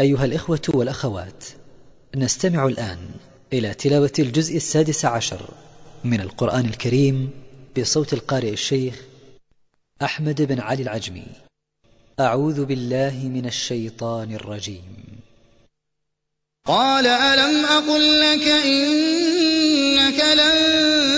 أيها الإخوة والأخوات نستمع الآن إلى تلاوة الجزء السادس عشر من القرآن الكريم بصوت القارئ الشيخ أحمد بن علي العجمي. أعوذ بالله من الشيطان الرجيم. قال ألم أقل لك إنك لن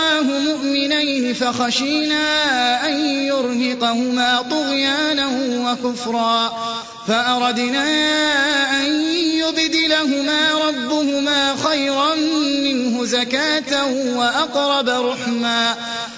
الليل فخشينا أن يرهقهما طغيانا وكفرا فأردنا أن يبدلهما ربهما خيرا منه زكاة وأقرب رحما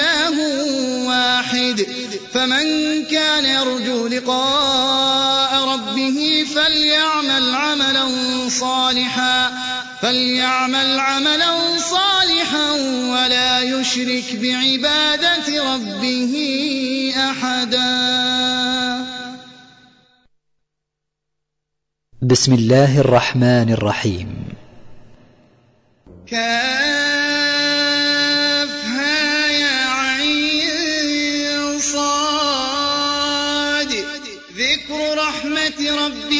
إله واحد. فمن كان يرجو لقاء ربه فليعمل عملا صالحا فليعمل عملا صالحا ولا يشرك بعبادة ربه أحدا. بسم الله الرحمن الرحيم. كان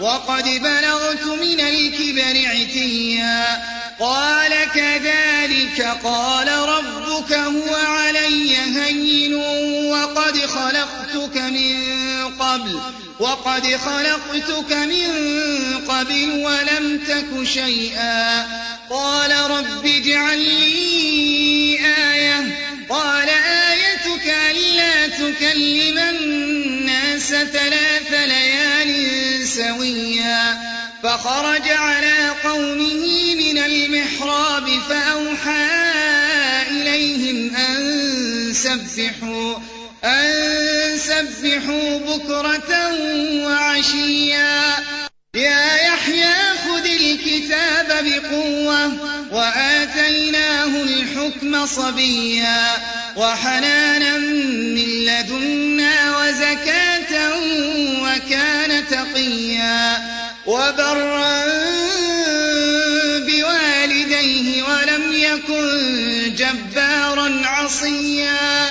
وقد بلغت من الكبر عتيا. قال كذلك قال ربك هو علي هين وقد خلقتك من قبل وقد خلقتك من قبل ولم تك شيئا. قال رب اجعل لي آية. قال آية ربك ألا تكلم الناس ثلاث ليال سويا فخرج على قومه من المحراب فأوحى إليهم أن سبحوا أن سبحوا بكرة وعشيا. يا يحيى الكتاب بقوة وآتيناه الحكم صبيا وحنانا من لدنا وزكاة وكان تقيا وبرا بوالديه ولم يكن جبارا عصيا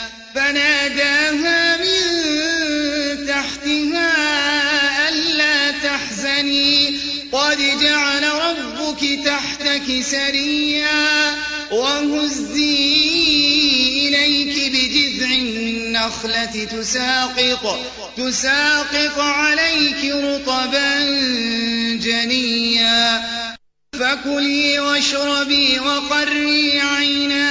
فناداها من تحتها ألا تحزني. قد جعل ربك تحتك سريا وهزي إليك بجذع النخلة. تساقط, تساقط عليك رطبا جنيا. فكلي واشربي وقري عيناك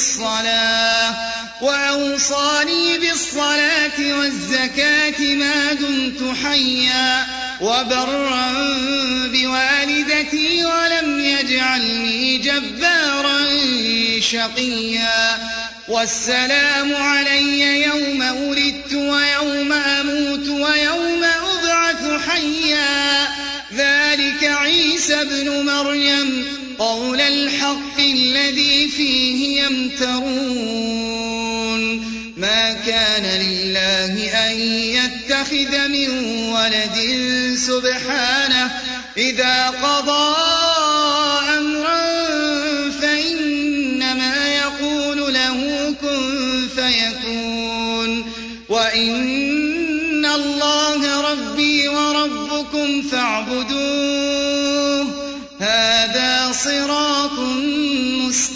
الصلاة وأوصاني بالصلاة والزكاة ما دمت حيا وبرا بوالدتي ولم يجعلني جبارا شقيا والسلام علي يوم ولدت ويوم أموت ويوم أبعث حيا. ذلك عيسى ابن مريم. قول الحق الذي فيه يمترون. ما كان لله أن يتخذ من ولد سبحانه. إذا قضى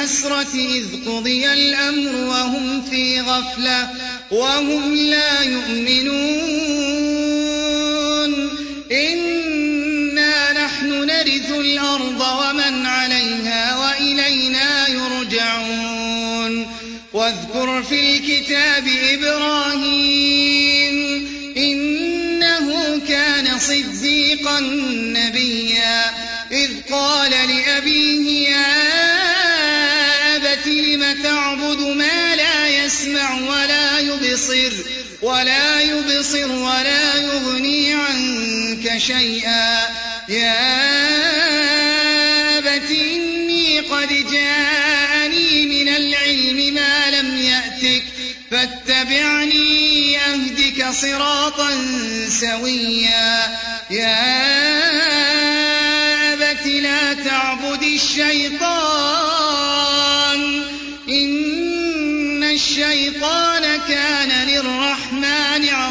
الحسرة إذ قضي الأمر وهم في غفلة وهم لا يؤمنون إنا نحن نرث الأرض ومن عليها وإلينا يرجعون واذكر في الكتاب إبراهيم إنه كان صديقا نبيا إذ قال لأبيه يا تعبد ما لا يسمع ولا يبصر ولا يبصر ولا يغني عنك شيئا. يا أبت إني قد جاءني من العلم ما لم يأتك. فاتبعني أهدك صراطا سويا. يا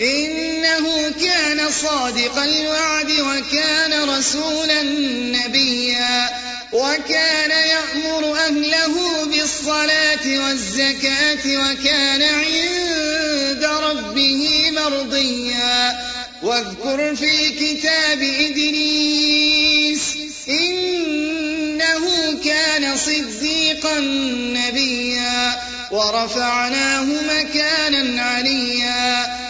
إنه كان صادق الوعد وكان رسولا نبيا وكان يأمر أهله بالصلاة والزكاة وكان عند ربه مرضيا. واذكر في كتاب إدريس إنه كان صديقا نبيا. ورفعناه مكانا عليا.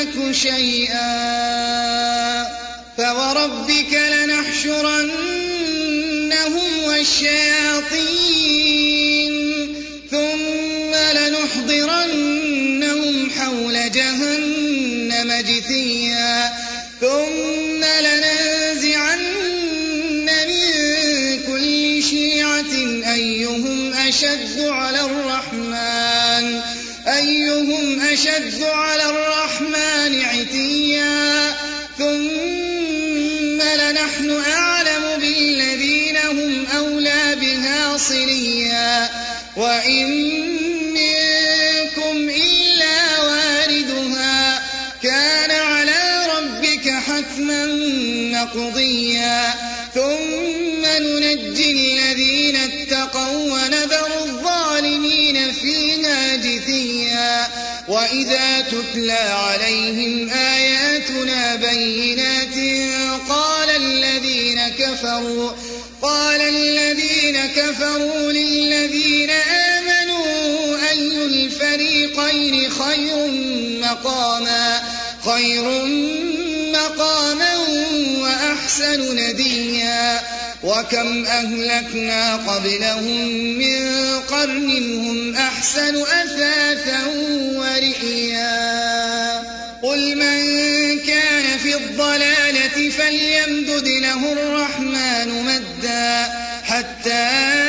تك شيئا فوربك لنحشرنهم والشياطين ثم لنحضرنهم حول جهنم جثيا ثم لننزعن من كل شيعة أيهم أشد على الرحمن أيهم أشد على الرحمن عتيا ثم لنحن أعلم بالذين هم أولى بها صليا وإن منكم إلا واردها كان على ربك حتما مقضيا ثم ننجي الذين اتقوا ونذر لابثيا وإذا تتلى عليهم آياتنا بينات قال الذين كفروا قال الذين كفروا للذين آمنوا أي الفريقين خير مقاما خير مقاما وأحسن نديا وكم أهلكنا قبلهم من قرن هم أحسن أثاثا ورئيا قل من كان في الضلالة فليمدد له الرحمن مدا حتى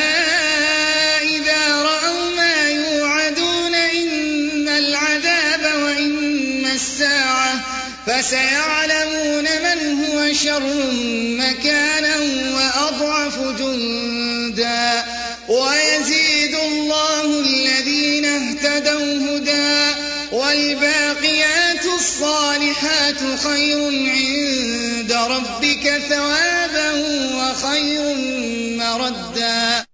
والباقيات الصالحات خير عند ربك ثوابا وخير مردا.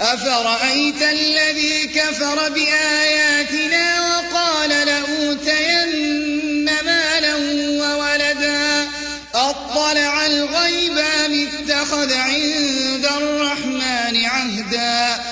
أفرأيت الذي كفر بآياتنا وقال لأوتين مالا وولدا؟ أطلع الغيب اتخذ عند الرحمن عهدا؟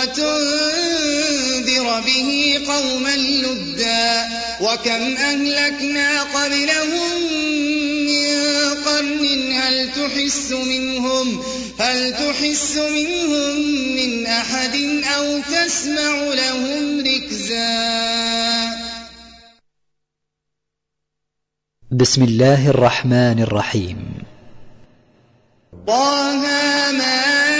وتنذر به قوما لدا وكم أهلكنا قبلهم من قرن هل تحس منهم هل تحس منهم من أحد أو تسمع لهم ركزا بسم الله الرحمن الرحيم. طه ما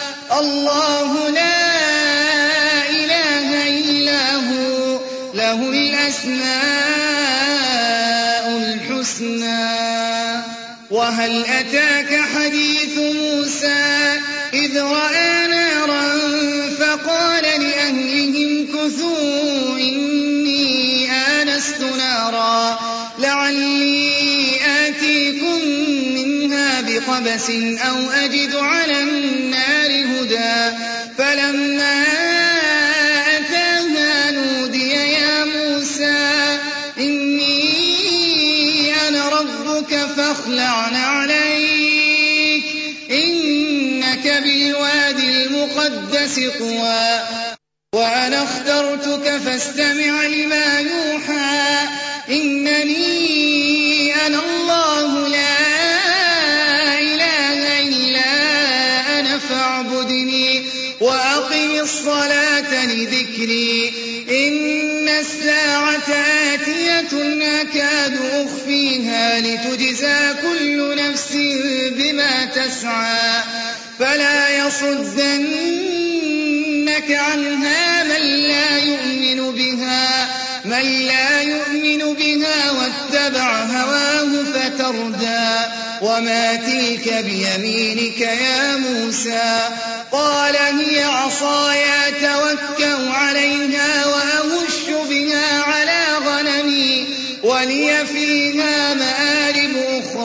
الله لا إله إلا هو له الأسماء الحسنى وهل أتاك حديث موسى؟ إذ رأى نارا فقال لأهلهم كثوا إن قبس أو أجد على النار هدى فلما أتاها نودي يا موسى إني أنا ربك فاخلعن عليك إنك بالوادي المقدس قوى وأنا اخترتك فاستمع لما كل نفس بما تسعى فلا يصدنك عنها من لا يؤمن بها من لا يؤمن بها واتبع هواه فتردى وما تلك بيمينك يا موسى قال هي عصايا توكأ عليها وأهش بها على غنمي ولي فيها مآل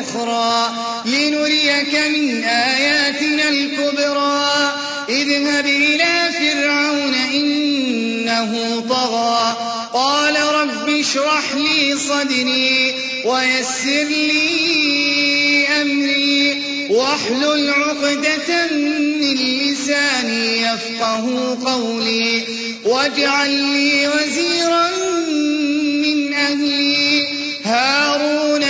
أخرى لنريك من آياتنا الكبرى. اذهب إلى فرعون إنه طغى. قال رب اشرح لي صدري ويسر لي أمري. واحلل عقدة من لساني يفقه قولي. واجعل لي وزيرا من أهلي. هارون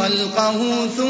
خلقه ثم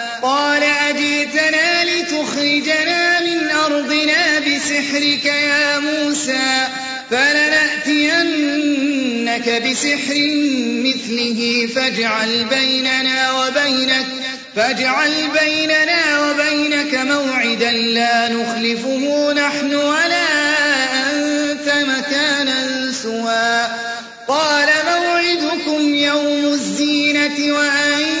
قال أجيتنا لتخرجنا من أرضنا بسحرك يا موسى فلنأتينك بسحر مثله فاجعل بيننا وبينك فاجعل بيننا وبينك موعدا لا نخلفه نحن ولا أنت مكانا سوى قال موعدكم يوم الزينة وأن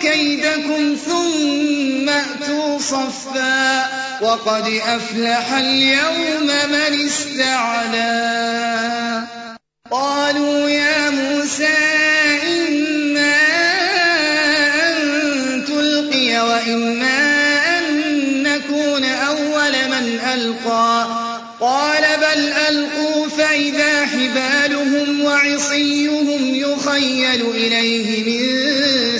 كيدكم ثم أتوا صفا. وقد أفلح اليوم من استعلا قالوا يا موسى إما أن تلقي وإما أن نكون أول من ألقى. قال بل ألقوا فإذا حبالهم وعصيهم يخيل إليه من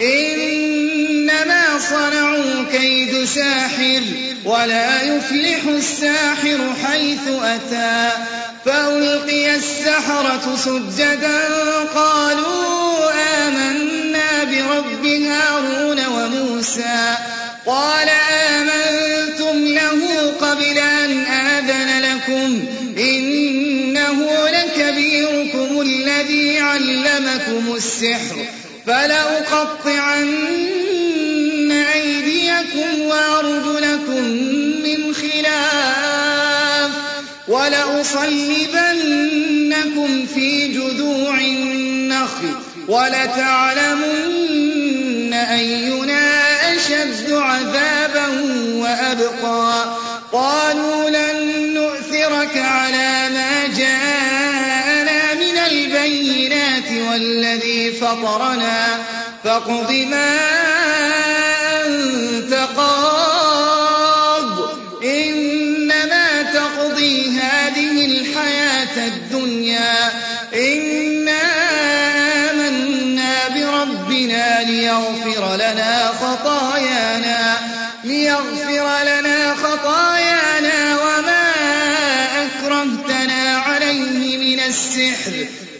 إنما صنعوا كيد ساحر ولا يفلح الساحر حيث أتى فألقي السحرة سجدا قالوا آمنا برب هارون وموسى قال آمنتم له قبل أن آذن لكم إنه لكبيركم الذي علمكم السحر فَلَأُقَطِّعَنَّ أَيْدِيَكُمْ وَأَرْجُلَكُم مِّنْ خِلَافٍ وَلَأُصَلِّبَنَّكُمْ فِي جُذُوعِ النَّخْلِ وَلَتَعْلَمُنَّ أَيُّنَا أَشَدُّ عَذَابًا وَأَبْقَىٰ قَالُوا لَن نُّؤْثِرَكَ عَلَىٰ مَا فطرنا فاقض ما أنت قال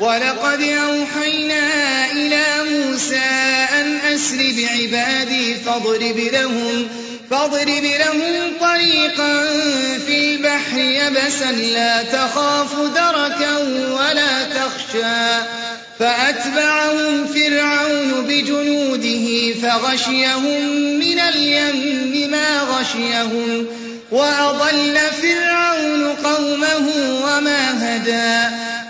وَلَقَدْ أَوْحَيْنَا إِلَى مُوسَىٰ أَنْ أَسْرِ بِعِبَادِي فَاضْرِبْ لَهُمْ فاضرب لهم طريقا في البحر يبسا لا تخاف دركا ولا تخشى فأتبعهم فرعون بجنوده فغشيهم من اليم ما غشيهم وأضل فرعون قومه وما هدى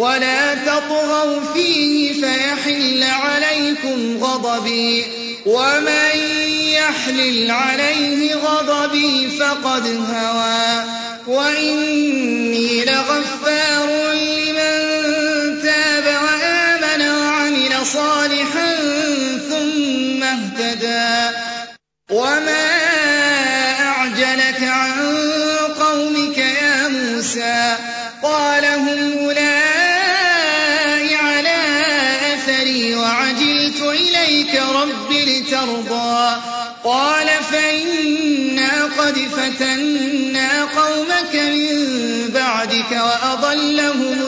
ولا تطغوا فيه فيحل عليكم غضبي. ومن يحلل عليه غضبي فقد هوى. وإني لغفار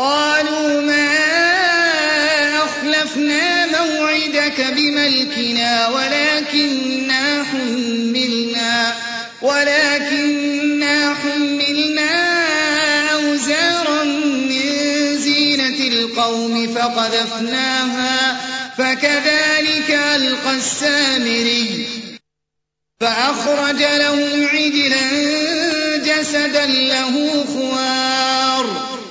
قالوا ما أخلفنا موعدك بملكنا ولكننا حملنا ولكننا حملنا أوزارا من زينة القوم فقذفناها فكذلك ألقى السامري. فأخرج لهم عجلا جسدا له خوار.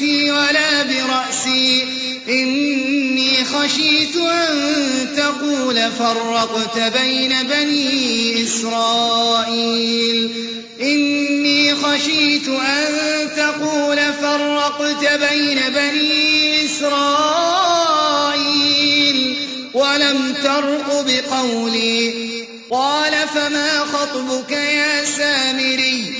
بيدي ولا برأسي. إني خشيت أن تقول فرقت بين بني إسرائيل. إني خشيت أن تقول فرقت بين بني إسرائيل. ولم ترق بقولي. قال فما خطبك يا سامري؟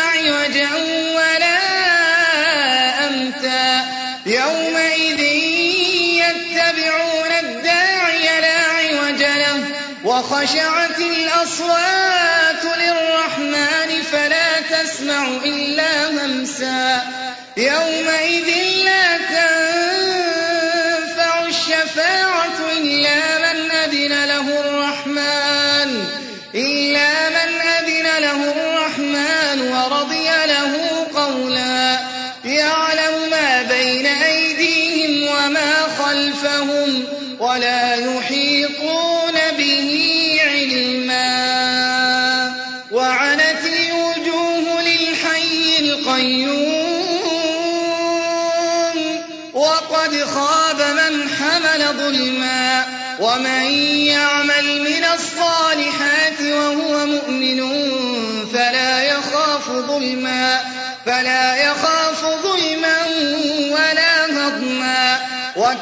وخشعت الأصوات للرحمن فلا تسمع إلا همسا. يومئذ لا تنسى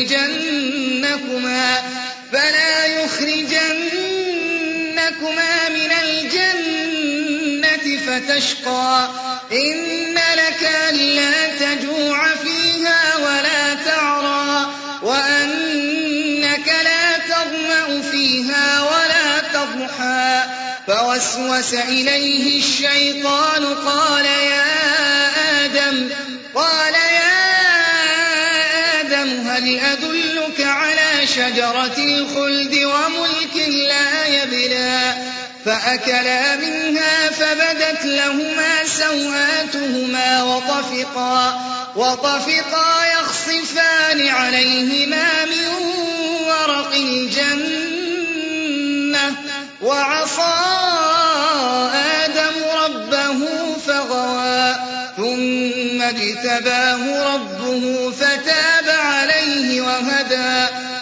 يخرجنكما فلا يخرجنكما من الجنة فتشقى إن لك ألا تجوع فيها ولا تعرى وأنك لا تظمأ فيها ولا تضحى فوسوس إليه الشيطان قال يا آدم قال هل أدلك على شجرة الخلد وملك لا يبلى فأكلا منها فبدت لهما سوآتهما وطفقا وطفقا يخصفان عليهما من ورق الجنة وعصى آدم ربه فغوى ثم اجتباه ربه فتاه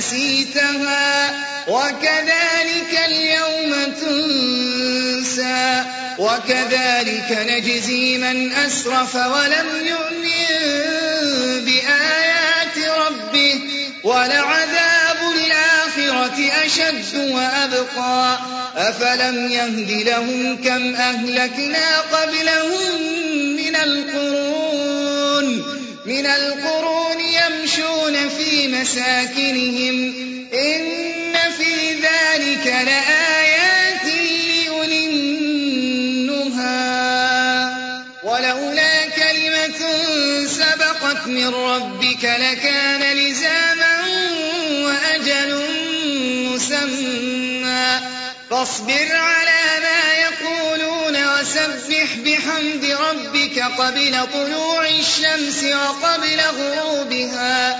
نسيتها وكذلك اليوم تنسى وكذلك نجزي من أسرف ولم يؤمن بآيات ربه ولعذاب الآخرة أشد وأبقى أفلم يهد لهم كم أهلكنا قبلهم من القرون من القرون مساكنهم إن في ذلك لآيات لأولنها النهى. ولولا كلمة سبقت من ربك لكان لزاما وأجل مسمى. فاصبر على ما يقولون وسبح بحمد ربك قبل طلوع الشمس وقبل غروبها.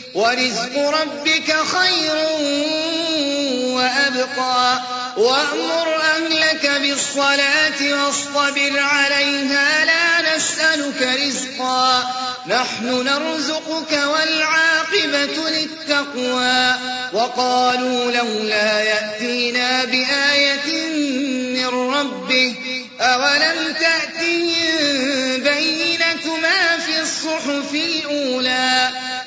ورزق ربك خير وأبقى. وأمر أهلك بالصلاة واصطبر عليها. لا نسألك رزقا. نحن نرزقك والعاقبة للتقوى. وقالوا لولا يأتينا بآية من ربه. أولم تأتي بينة ما في الصحف الأولى؟